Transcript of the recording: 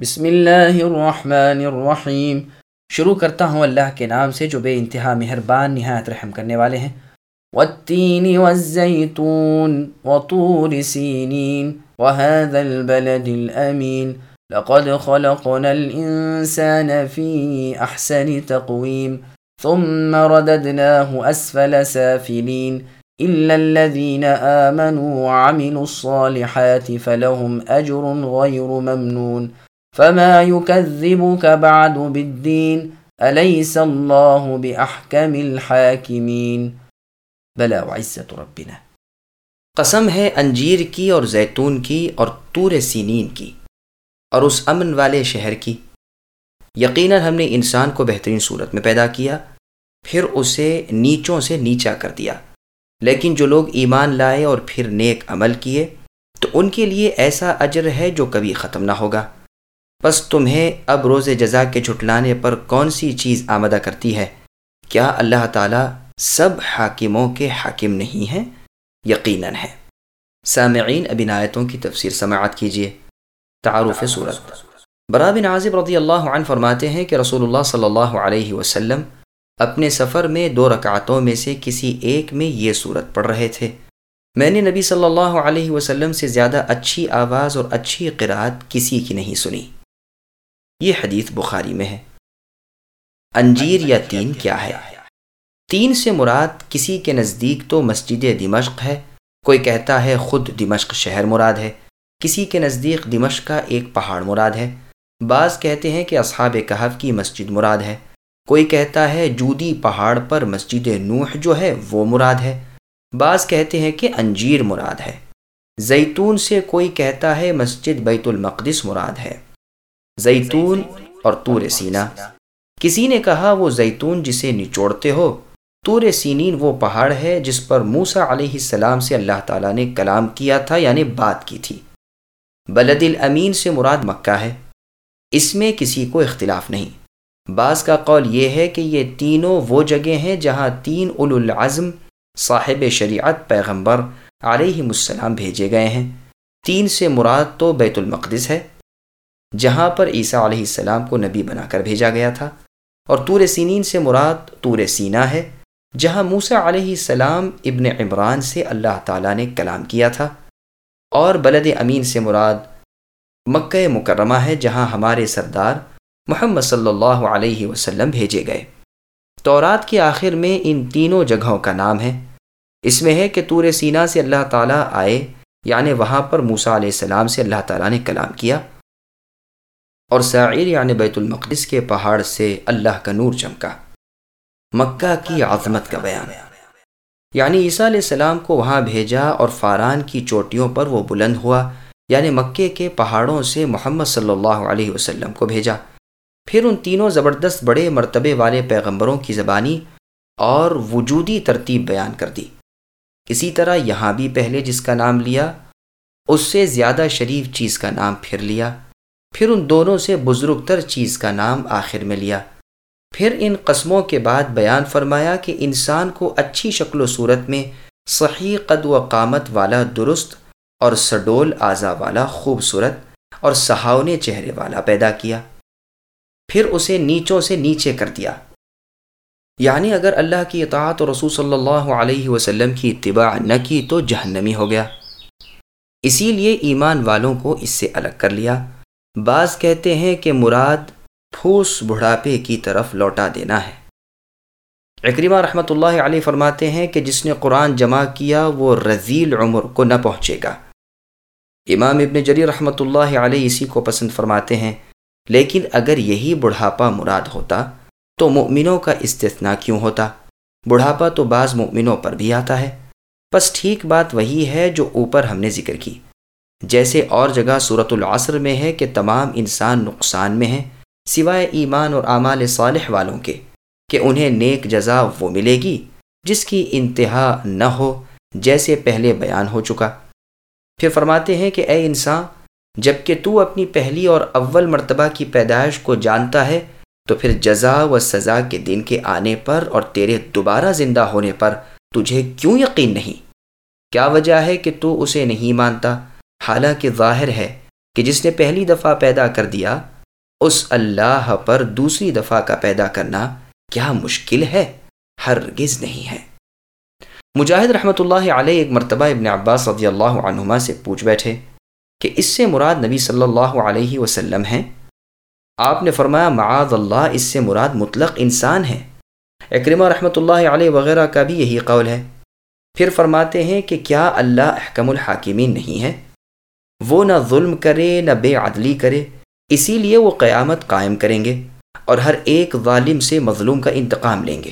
بسم اللہ الرحمن الرحیم۔ شروع کرتا ہوں اللہ کے نام سے جو بے انتہا مہربان نہایت رحم کرنے والے ہیں۔ والتین والزیتون وطور سینین وهذا البلد الامین۔ لقد خلقنا الانسان في احسن تقویم۔ ثم رددناه اسفل سافلین۔ إلا الذين آمنوا وعملوا الصالحات فلهم أجر غير ممنون۔ فما يكذبك بعد بالدين أليس الله بأحكم الحاكمين؟ بلا وعزة ربنا۔ قسم ہے انجیر کی اور زیتون کی اور تور سینین کی اور اس امن والے شہر کی۔ یقیناً ہم نے انسان کو بہترین صورت میں پیدا کیا، پھر اسے نیچوں سے نیچا کر دیا۔ لیکن جو لوگ ایمان لائے اور پھر نیک عمل کیے، تو ان کے لیے ایسا اجر ہے جو کبھی ختم نہ ہوگا۔ بس تمہیں اب روز جزا کے جھٹلانے پر کون سی چیز آمدہ کرتی ہے؟ کیا اللہ تعالیٰ سب حاکموں کے حاکم نہیں ہیں؟ یقیناً ہے۔ سامعین ابن آیتوں کی تفسیر سماعت کیجیے۔ تعارف صورت برا بن عازب رضی اللہ عنہ فرماتے ہیں کہ رسول اللہ صلی اللہ علیہ وسلم اپنے سفر میں دو رکعتوں میں سے کسی ایک میں یہ صورت پڑھ رہے تھے۔ میں نے نبی صلی اللہ علیہ وسلم سے زیادہ اچھی آواز اور اچھی قرآت کسی کی نہیں سنی۔ یہ حدیث بخاری میں ہے۔ انجیر یا تین کیا ہے؟ تین سے مراد کسی کے نزدیک تو مسجد دمشق ہے، کوئی کہتا ہے خود دمشق شہر مراد ہے، کسی کے نزدیک دمشق کا ایک پہاڑ مراد ہے۔ بعض کہتے ہیں کہ اصحاب کہف کی مسجد مراد ہے۔ کوئی کہتا ہے جودی پہاڑ پر مسجد نوح جو ہے وہ مراد ہے۔ بعض کہتے ہیں کہ انجیر مراد ہے۔ زیتون سے کوئی کہتا ہے مسجد بیت المقدس مراد ہے۔ زیتون اور تور سینا کسی نے کہا وہ زیتون جسے نچوڑتے ہو۔ تور سینین وہ پہاڑ ہے جس پر موسا علیہ السلام سے اللہ تعالیٰ نے کلام کیا تھا یعنی بات کی تھی۔ بلد الامین سے مراد مکہ ہے۔ اس میں کسی کو اختلاف نہیں۔ بعض کا قول یہ ہے کہ یہ تینوں وہ جگہ ہیں جہاں تین العزم صاحب شریعت پیغمبر علیہ السلام بھیجے گئے ہیں۔ تین سے مراد تو بیت المقدس ہے۔ جہاں پر عیسیٰ علیہ السلام کو نبی بنا کر بھیجا گیا تھا۔ اور تور سینین سے مراد تور سینا ہے، جہاں موسا علیہ السلام ابن عمران سے اللہ تعالیٰ نے کلام کیا تھا۔ اور بلد امین سے مراد مکہ مکرمہ ہے، جہاں ہمارے سردار محمد صلی اللہ علیہ وسلم بھیجے گئے۔ تورات کے آخر میں ان تینوں جگہوں کا نام ہے۔ اس میں ہے کہ تور سینا سے اللہ تعالیٰ آئے یعنی وہاں پر موسا علیہ السلام سے اللہ تعالیٰ نے کلام کیا۔ اور سعیر یعنی بیت المقدس کے پہاڑ سے اللہ کا نور چمکا۔ مکہ کی عظمت کا بیان۔ یعنی عیسیٰ علیہ السلام کو وہاں بھیجا اور فاران کی چوٹیوں پر وہ بلند ہوا یعنی مکے کے پہاڑوں سے محمد صلی اللہ علیہ وسلم کو بھیجا۔ پھر ان تینوں زبردست بڑے مرتبے والے پیغمبروں کی زبانی اور وجودی ترتیب بیان کر دی۔ اسی طرح یہاں بھی پہلے جس کا نام لیا، اس سے زیادہ شریف چیز کا نام پھر لیا۔ پھر ان دونوں سے بزرگ تر چیز کا نام آخر میں لیا۔ پھر ان قسموں کے بعد بیان فرمایا کہ انسان کو اچھی شکل و صورت میں صحیح قد و قامت والا درست اور سڈول اعضا والا خوبصورت اور سہاونے چہرے والا پیدا کیا۔ پھر اسے نیچوں سے نیچے کر دیا۔ یعنی اگر اللہ کی اطاعت اور رسول صلی اللہ علیہ وسلم کی اتباع نہ کی تو جہنمی ہو گیا۔ اسی لیے ایمان والوں کو اس سے الگ کر لیا۔ بعض کہتے ہیں کہ مراد پھوس بڑھاپے کی طرف لوٹا دینا ہے۔ اکریمہ رحمۃ اللہ علیہ فرماتے ہیں کہ جس نے قرآن جمع کیا وہ رضیل عمر کو نہ پہنچے گا۔ امام ابن جری رحمۃ اللہ علیہ اسی کو پسند فرماتے ہیں، لیکن اگر یہی بڑھاپا مراد ہوتا تو مؤمنوں کا استثناء کیوں ہوتا؟ بڑھاپا تو بعض مؤمنوں پر بھی آتا ہے۔ بس ٹھیک بات وہی ہے جو اوپر ہم نے ذکر کی۔ جیسے اور جگہ صورت العصر میں ہے کہ تمام انسان نقصان میں ہیں، سوائے ایمان اور اعمال صالح والوں کے، کہ انہیں نیک جزا وہ ملے گی جس کی انتہا نہ ہو جیسے پہلے بیان ہو چکا۔ پھر فرماتے ہیں کہ اے انسان، جبکہ تو اپنی پہلی اور اول مرتبہ کی پیدائش کو جانتا ہے، تو پھر جزا و سزا کے دن کے آنے پر اور تیرے دوبارہ زندہ ہونے پر تجھے کیوں یقین نہیں؟ کیا وجہ ہے کہ تو اسے نہیں مانتا؟ حالانکہ ظاہر ہے کہ جس نے پہلی دفعہ پیدا کر دیا، اس اللہ پر دوسری دفعہ کا پیدا کرنا کیا مشکل ہے؟ ہرگز نہیں ہے۔ مجاہد رحمۃ اللہ علیہ ایک مرتبہ ابن عباس رضی اللہ عنہما سے پوچھ بیٹھے کہ اس سے مراد نبی صلی اللہ علیہ وسلم ہیں؟ آپ نے فرمایا، معاذ اللہ، اس سے مراد مطلق انسان ہے۔ اکرمہ رحمۃ اللہ علیہ وغیرہ کا بھی یہی قول ہے۔ پھر فرماتے ہیں کہ کیا اللہ احکم الحاکمین نہیں ہے؟ وہ نہ ظلم کرے، نہ بے عدلی کرے، اسی لیے وہ قیامت قائم کریں گے اور ہر ایک ظالم سے مظلوم کا انتقام لیں گے۔